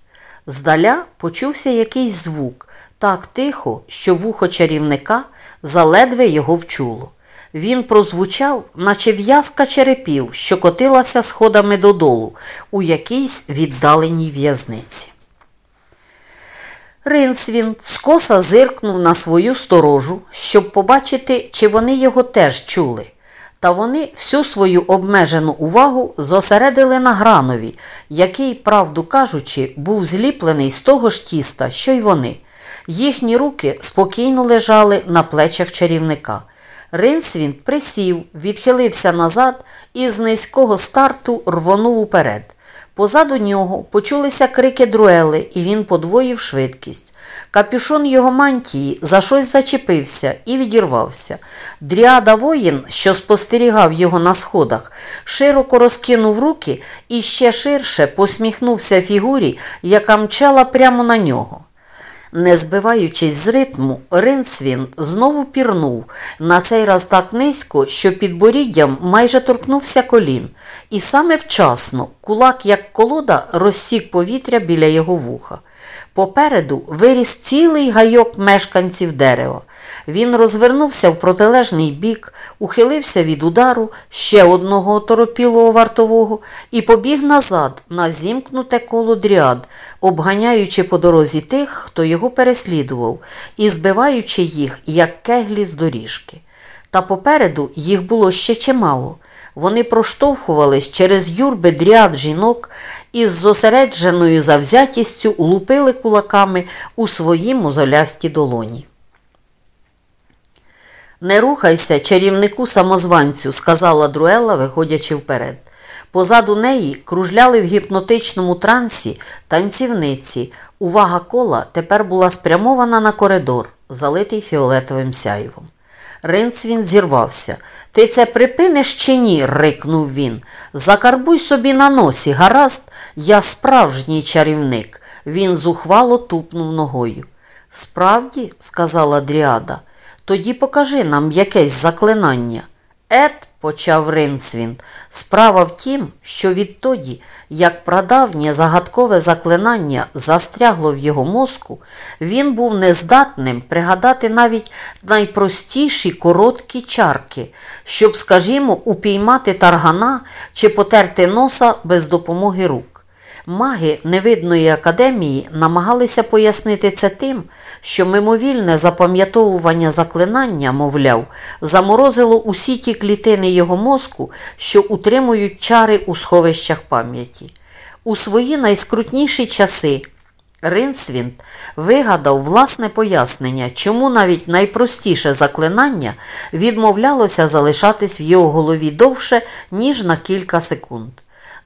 Здаля почувся якийсь звук, так тихо, що вухо чарівника заледве його вчуло. Він прозвучав, наче в'язка черепів, що котилася сходами додолу у якійсь віддаленій в'язниці. Ринсвін скоса зиркнув на свою сторожу, щоб побачити, чи вони його теж чули. Та вони всю свою обмежену увагу зосередили на гранові, який, правду кажучи, був зліплений з того ж тіста, що й вони. Їхні руки спокійно лежали на плечах чарівника. Ринсвін присів, відхилився назад і з низького старту рвонув уперед. Позаду нього почулися крики друели, і він подвоїв швидкість. Капюшон його мантії за щось зачепився і відірвався. Дріада воїн, що спостерігав його на сходах, широко розкинув руки і ще ширше посміхнувся фігурі, яка мчала прямо на нього. Не збиваючись з ритму, Ринсвін знову пірнув, на цей раз так низько, що під боріддям майже торкнувся колін, і саме вчасно кулак, як колода, розсік повітря біля його вуха. Попереду виріс цілий гайок мешканців дерева. Він розвернувся в протилежний бік, ухилився від удару ще одного торопілого вартового і побіг назад на зімкнуте коло дріад, обганяючи по дорозі тих, хто його переслідував, і збиваючи їх, як кеглі з доріжки. Та попереду їх було ще чимало. Вони проштовхувались через юрби дряд жінок і з зосередженою завзятістю лупили кулаками у свої мозолясті долоні. Не рухайся, чарівнику самозванцю, сказала Друела, виходячи вперед. Позаду неї кружляли в гіпнотичному трансі танцівниці. Увага кола тепер була спрямована на коридор, залитий фіолетовим сяйвом. Ринцвін зірвався. Ти це припиниш чи ні? рикнув він. Закарбуй собі на носі, гаразд, я справжній чарівник. Він зухвало тупнув ногою. Справді, сказала Дріада, тоді покажи нам якесь заклинання. Ет, почав Ринсвін, справа в тім, що відтоді, як прадавнє загадкове заклинання застрягло в його мозку, він був нездатним пригадати навіть найпростіші короткі чарки, щоб, скажімо, упіймати таргана чи потерти носа без допомоги рук. Маги невидної академії намагалися пояснити це тим, що мимовільне запам'ятовування заклинання, мовляв, заморозило усі ті клітини його мозку, що утримують чари у сховищах пам'яті. У свої найскрутніші часи Ринсвінд вигадав власне пояснення, чому навіть найпростіше заклинання відмовлялося залишатись в його голові довше, ніж на кілька секунд.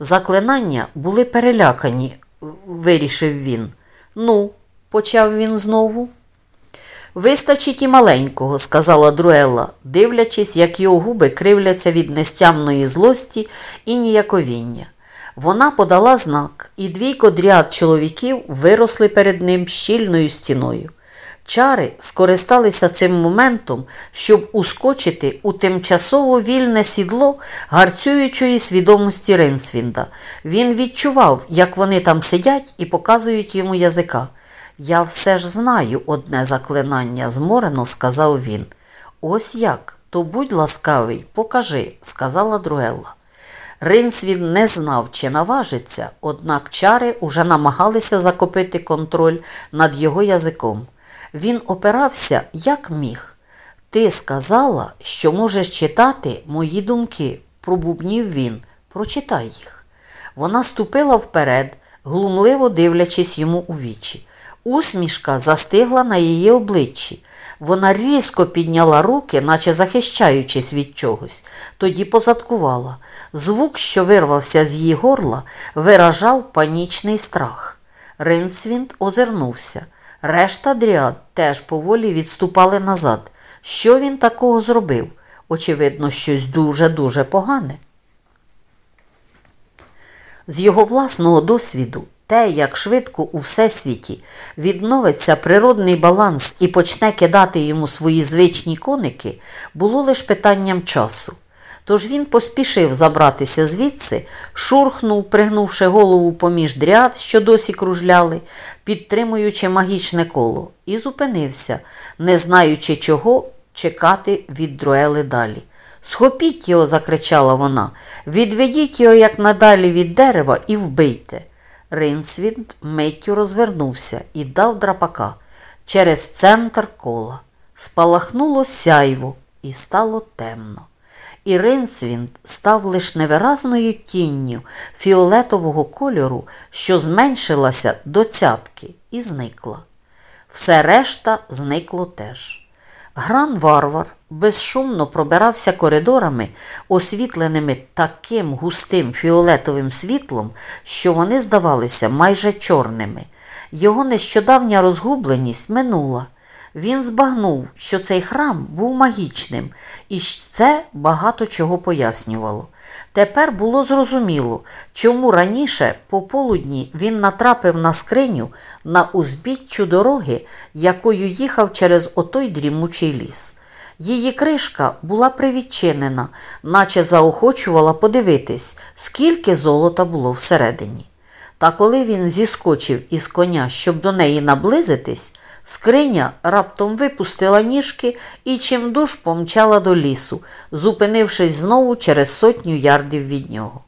Заклинання були перелякані, вирішив він. Ну, почав він знову. Вистачить і маленького, сказала Друелла, дивлячись, як його губи кривляться від нестямної злості і ніяковіння. Вона подала знак, і двійко дряд чоловіків виросли перед ним щільною стіною. Чари скористалися цим моментом, щоб ускочити у тимчасово вільне сідло гарцюючої свідомості Ринсвінда. Він відчував, як вони там сидять і показують йому язика. Я все ж знаю одне заклинання, зморено сказав він. Ось як, то будь ласкавий, покажи, сказала Друелла. Ринсвін не знав, чи наважиться, однак чари уже намагалися закопити контроль над його язиком. Він опирався, як міг. Ти сказала, що можеш читати мої думки, пробубнів він. Прочитай їх. Вона ступила вперед, глумливо дивлячись йому у вічі. Усмішка застигла на її обличчі. Вона різко підняла руки, наче захищаючись від чогось, тоді позадкувала. Звук, що вирвався з її горла, виражав панічний страх. Ринсвінд озирнувся. Решта дріад теж поволі відступали назад. Що він такого зробив? Очевидно, щось дуже-дуже погане. З його власного досвіду, те, як швидко у всесвіті відновиться природний баланс і почне кидати йому свої звичні коники, було лише питанням часу. Тож він поспішив забратися звідси, шурхнув, пригнувши голову поміж дряд, що досі кружляли, підтримуючи магічне коло, і зупинився, не знаючи, чого чекати від Друели далі. Схопіть його, закричала вона, відведіть його як надалі від дерева і вбийте. Ринсвінд миттю розвернувся і дав драпака через центр кола. Спалахнуло сяйво і стало темно. І Ринсвінд став лише невиразною тінню фіолетового кольору, що зменшилася до цятки і зникла. Все решта зникло теж. Гран варвар безшумно пробирався коридорами, освітленими таким густим фіолетовим світлом, що вони здавалися майже чорними. Його нещодавня розгубленість минула. Він збагнув, що цей храм був магічним, і це багато чого пояснювало. Тепер було зрозуміло, чому раніше по полудні він натрапив на скриню на узбіччю дороги, якою їхав через отой дрімучий ліс. Її кришка була привідчинена, наче заохочувала подивитись, скільки золота було всередині. Та коли він зіскочив із коня, щоб до неї наблизитись, скриня раптом випустила ніжки і чимдуж помчала до лісу, зупинившись знову через сотню ярдів від нього.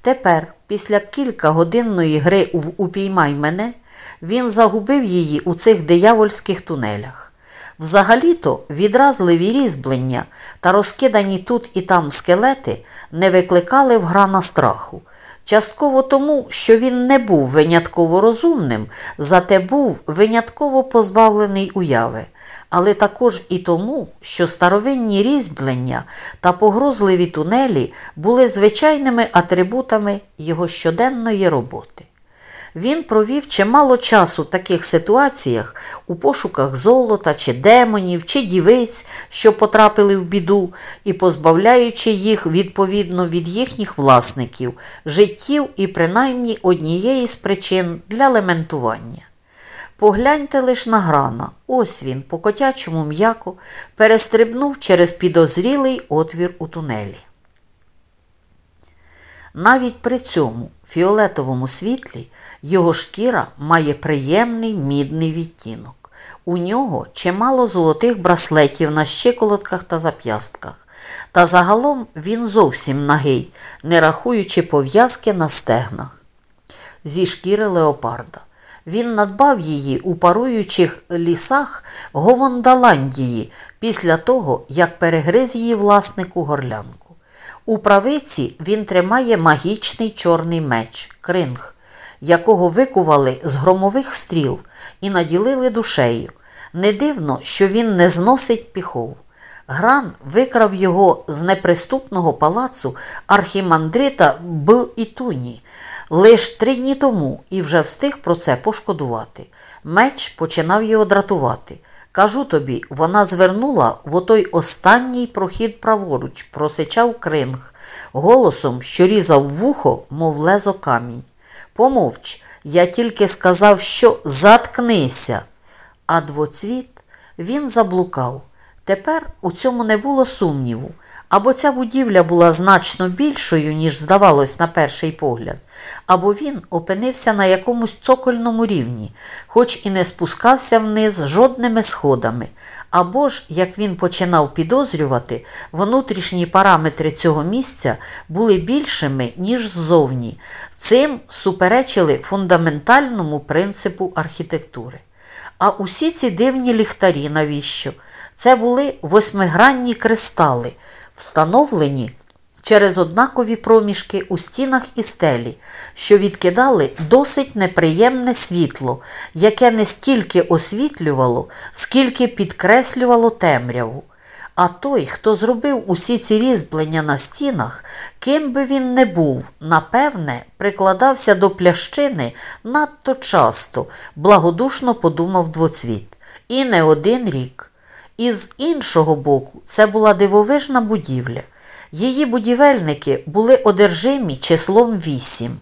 Тепер, після кількагодинної гри в Упіймай мене, він загубив її у цих диявольських тунелях. Взагалі-то відразливі різьблення та розкидані тут і там скелети не викликали в грана страху. Частково тому, що він не був винятково розумним, зате був винятково позбавлений уяви, але також і тому, що старовинні різьблення та погрозливі тунелі були звичайними атрибутами його щоденної роботи. Він провів чимало часу в таких ситуаціях у пошуках золота, чи демонів, чи дівиць, що потрапили в біду, і позбавляючи їх відповідно від їхніх власників, життів і принаймні однієї з причин для лементування. Погляньте лиш на грана. Ось він, по котячому м'яку, перестрибнув через підозрілий отвір у тунелі. Навіть при цьому фіолетовому світлі його шкіра має приємний мідний відтінок. У нього чимало золотих браслетів на щиколотках та зап'ястках. Та загалом він зовсім нагий, не рахуючи пов'язки на стегнах. Зі шкіри леопарда. Він надбав її у паруючих лісах Говондаландії після того, як перегриз її власнику горлянку. У правиці він тримає магічний чорний меч кринг, якого викували з громових стріл і наділили душею. Не дивно, що він не зносить піхов. Гран викрав його з неприступного палацу архімандрита Б. Ітуні лиш три дні тому і вже встиг про це пошкодувати. Меч починав його дратувати. Кажу тобі, вона звернула в отой останній прохід праворуч, просичав кринг, голосом, що різав вухо, мов лезо камінь. Помовч, я тільки сказав, що заткнися. А двоцвіт він заблукав. Тепер у цьому не було сумніву. Або ця будівля була значно більшою, ніж здавалось на перший погляд, або він опинився на якомусь цокольному рівні, хоч і не спускався вниз жодними сходами. Або ж, як він починав підозрювати, внутрішні параметри цього місця були більшими, ніж ззовні. Цим суперечили фундаментальному принципу архітектури. А усі ці дивні ліхтарі навіщо? Це були восьмигранні кристали, встановлені через однакові проміжки у стінах і стелі, що відкидали досить неприємне світло, яке не стільки освітлювало, скільки підкреслювало темряву. А той, хто зробив усі ці різьблення на стінах, ким би він не був, напевне, прикладався до плящини надто часто, благодушно подумав двоцвіт. І не один рік. І з іншого боку, це була дивовижна будівля. Її будівельники були одержимі числом вісім.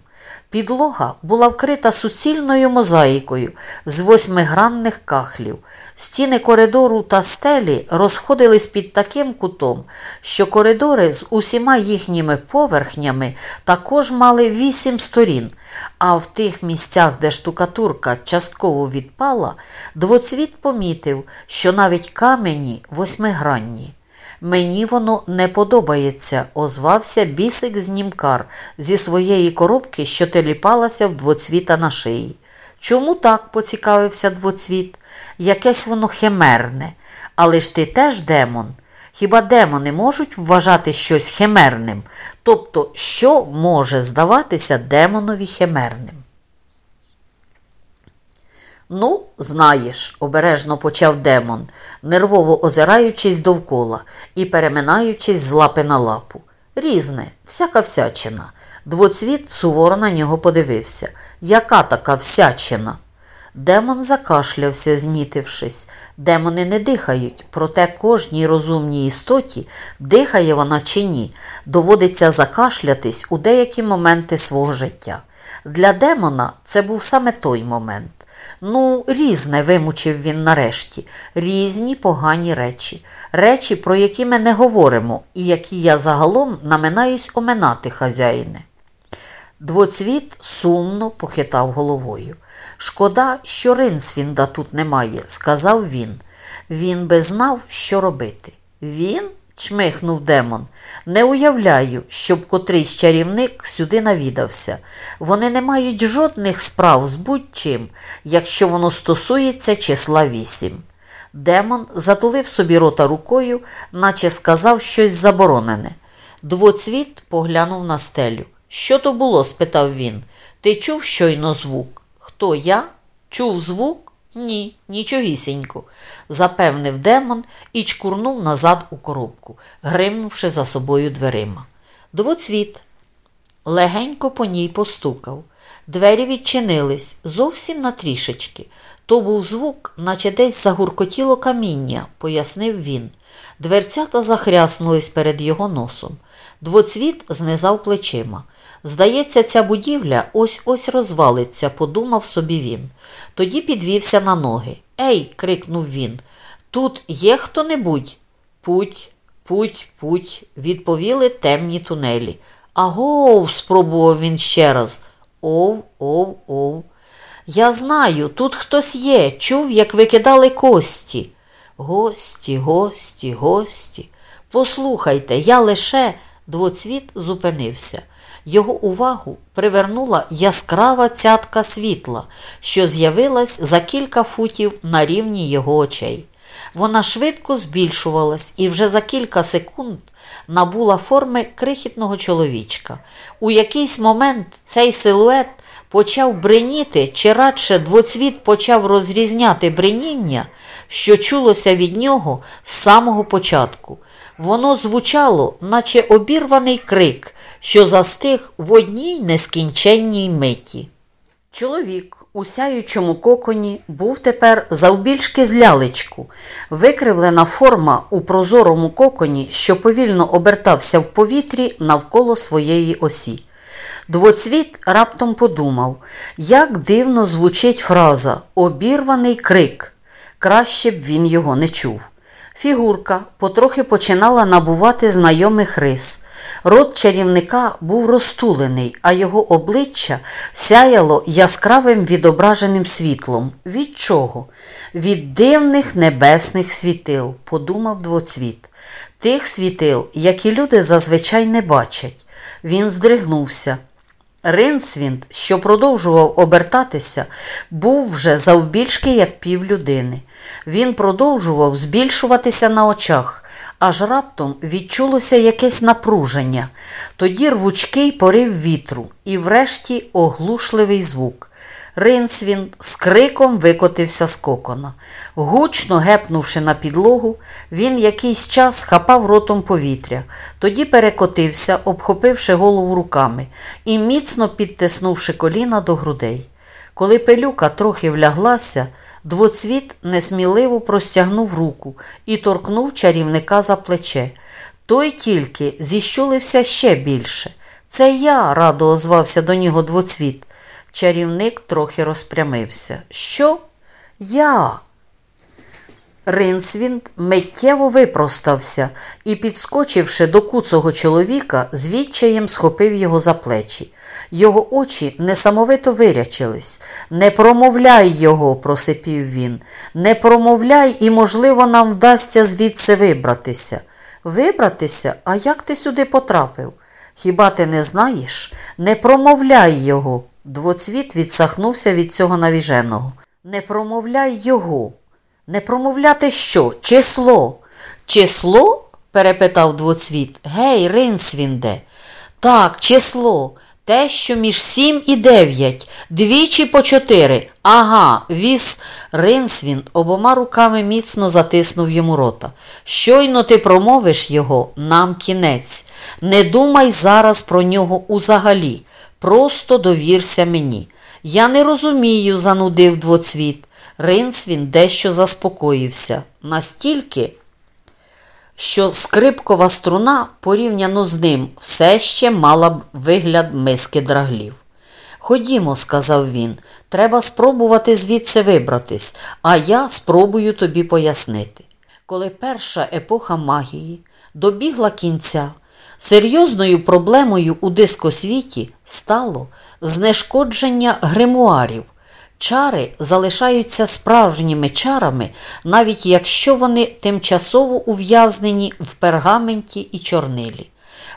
Підлога була вкрита суцільною мозаїкою з восьмигранних кахлів. Стіни коридору та стелі розходились під таким кутом, що коридори з усіма їхніми поверхнями також мали вісім сторін, а в тих місцях, де штукатурка частково відпала, двоцвіт помітив, що навіть камені восьмигранні. Мені воно не подобається, озвався бісик знімкар зі своєї коробки, що теліпалася в двоцвіта на шиї. Чому так? поцікавився двоцвіт. Якесь воно химерне. Але ж ти теж демон. Хіба демони можуть вважати щось химерним? Тобто, що може здаватися демонові химерним? Ну, знаєш, обережно почав демон, нервово озираючись довкола і переминаючись з лапи на лапу. Різне, всяка всячина. Двоцвіт суворо на нього подивився. Яка така всячина? Демон закашлявся, знітившись. Демони не дихають, проте кожній розумній істоті, дихає вона чи ні, доводиться закашлятись у деякі моменти свого життя. Для демона це був саме той момент. Ну, різне, вимучив він нарешті, різні погані речі, речі, про які ми не говоримо, і які я загалом наминаюсь оминати, хазяїне. Двоцвіт сумно похитав головою. Шкода, що Ринсвінда тут немає, сказав він. Він би знав, що робити. Він? Чмихнув демон. Не уявляю, щоб котрийсь чарівник сюди навідався. Вони не мають жодних справ з будь-чим, якщо воно стосується числа вісім. Демон затулив собі рота рукою, наче сказав щось заборонене. Двоцвіт поглянув на стелю. Що то було? спитав він. Ти чув щойно звук? Хто я? Чув звук? Ні, нічогісінько, запевнив демон і чкурнув назад у коробку, гримнувши за собою дверима. Двоцвіт легенько по ній постукав. Двері відчинились зовсім на трішечки. То був звук, наче десь загуркотіло каміння, пояснив він. Дверцята захряснулись перед його носом. Двоцвіт знизав плечима. Здається, ця будівля ось ось розвалиться, подумав собі він. Тоді підвівся на ноги. Ей, крикнув він. Тут є хто-небудь? Путь, путь, путь, відповіли темні тунелі. Агов, спробував він ще раз. Ов, ов, ов. Я знаю, тут хтось є. Чув, як викидали кості. Гості, гості, гості. Послухайте, я лише двоцвіт зупинився. Його увагу привернула яскрава цятка світла, що з'явилась за кілька футів на рівні його очей. Вона швидко збільшувалась і вже за кілька секунд набула форми крихітного чоловічка. У якийсь момент цей силует почав бреніти, чи радше двоцвіт почав розрізняти бреніння, що чулося від нього з самого початку. Воно звучало, наче обірваний крик, що застиг в одній нескінченній миті. Чоловік у сяючому коконі був тепер завбільшки з лялечку. Викривлена форма у прозорому коконі, що повільно обертався в повітрі навколо своєї осі. Двоцвіт раптом подумав, як дивно звучить фраза обірваний крик. Краще б він його не чув. Фігурка потрохи починала набувати знайомих рис. Рот чарівника був розтулений, а його обличчя сяяло яскравим відображеним світлом. Від чого? Від дивних небесних світил, подумав двоцвіт. Тих світил, які люди зазвичай не бачать. Він здригнувся. Ринсвінд, що продовжував обертатися, був вже завбільшки як півлюдини. Він продовжував збільшуватися на очах, аж раптом відчулося якесь напруження, тоді рвучкий порив вітру і, врешті, оглушливий звук. Ринсвінд з криком викотився з кокона. Гучно гепнувши на підлогу, він якийсь час хапав ротом повітря, тоді перекотився, обхопивши голову руками і міцно підтиснувши коліна до грудей. Коли пилюка трохи вляглася, двоцвіт несміливо простягнув руку і торкнув чарівника за плече. Той тільки зіщулився ще більше. Це я, радо озвався до нього двоцвіт. Чарівник трохи розпрямився. Що? Я. Ринсвінд миттєво випростався і, підскочивши до куцого чоловіка, з відчаєм схопив його за плечі. Його очі несамовито вирячились. Не промовляй його, просипів він. Не промовляй, і, можливо, нам вдасться звідси вибратися. Вибратися? А як ти сюди потрапив? Хіба ти не знаєш? Не промовляй його. Двоцвіт відсахнувся від цього навіженого. Не промовляй його. Не промовляти що? Число. Число? перепитав двоцвіт. Гей, Ринсвінде. Так, число. Те, що між сім і дев'ять, двічі по чотири. Ага, віз Ринсвінд обома руками міцно затиснув йому рота. Щойно ти промовиш його, нам кінець. Не думай зараз про нього узагалі. Просто довірся мені. Я не розумію, занудив двоцвіт. Ринсвін дещо заспокоївся. Настільки, що скрипкова струна порівняно з ним все ще мала б вигляд миски драглів. Ходімо, сказав він, треба спробувати звідси вибратись, а я спробую тобі пояснити. Коли перша епоха магії добігла кінця, серйозною проблемою у дискосвіті стало знешкодження гримуарів. Чари залишаються справжніми чарами, навіть якщо вони тимчасово ув'язнені в пергаменті і чорнилі.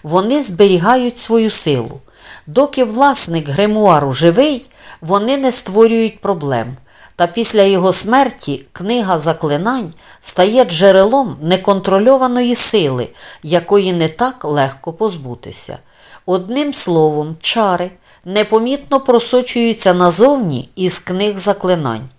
Вони зберігають свою силу. Доки власник гримуару живий, вони не створюють проблем. Та після його смерті книга заклинань стає джерелом неконтрольованої сили, якої не так легко позбутися. Одним словом, чари непомітно просочуються назовні із книг заклинань.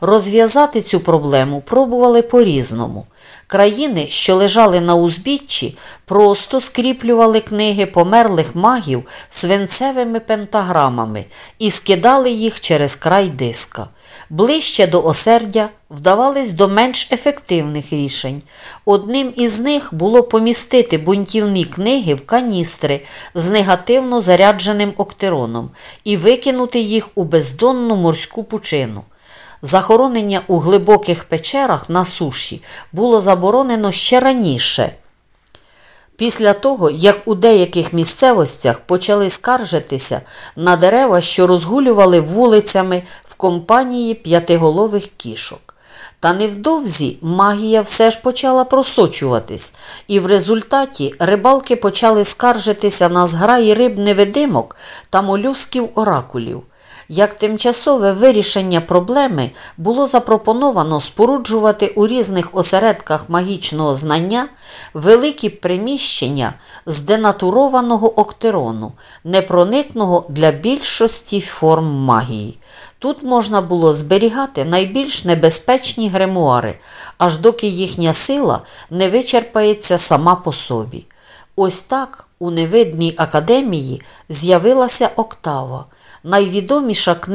Розв'язати цю проблему пробували по-різному. Країни, що лежали на узбіччі, просто скріплювали книги померлих магів свинцевими пентаграмами і скидали їх через край диска. Ближче до осердя вдавались до менш ефективних рішень. Одним із них було помістити бунтівні книги в каністри з негативно зарядженим октероном і викинути їх у бездонну морську пучину. Захоронення у глибоких печерах на суші було заборонено ще раніше. Після того, як у деяких місцевостях почали скаржитися на дерева, що розгулювали вулицями в компанії п'ятиголових кішок. Та невдовзі магія все ж почала просочуватись, і в результаті рибалки почали скаржитися на зграї риб-невидимок та молюсків оракулів. Як тимчасове вирішення проблеми було запропоновано споруджувати у різних осередках магічного знання великі приміщення з денатурованого октерону, непроникного для більшості форм магії. Тут можна було зберігати найбільш небезпечні гримуари, аж доки їхня сила не вичерпається сама по собі. Ось так у невидній академії з'явилася октава, найвідоміша книга.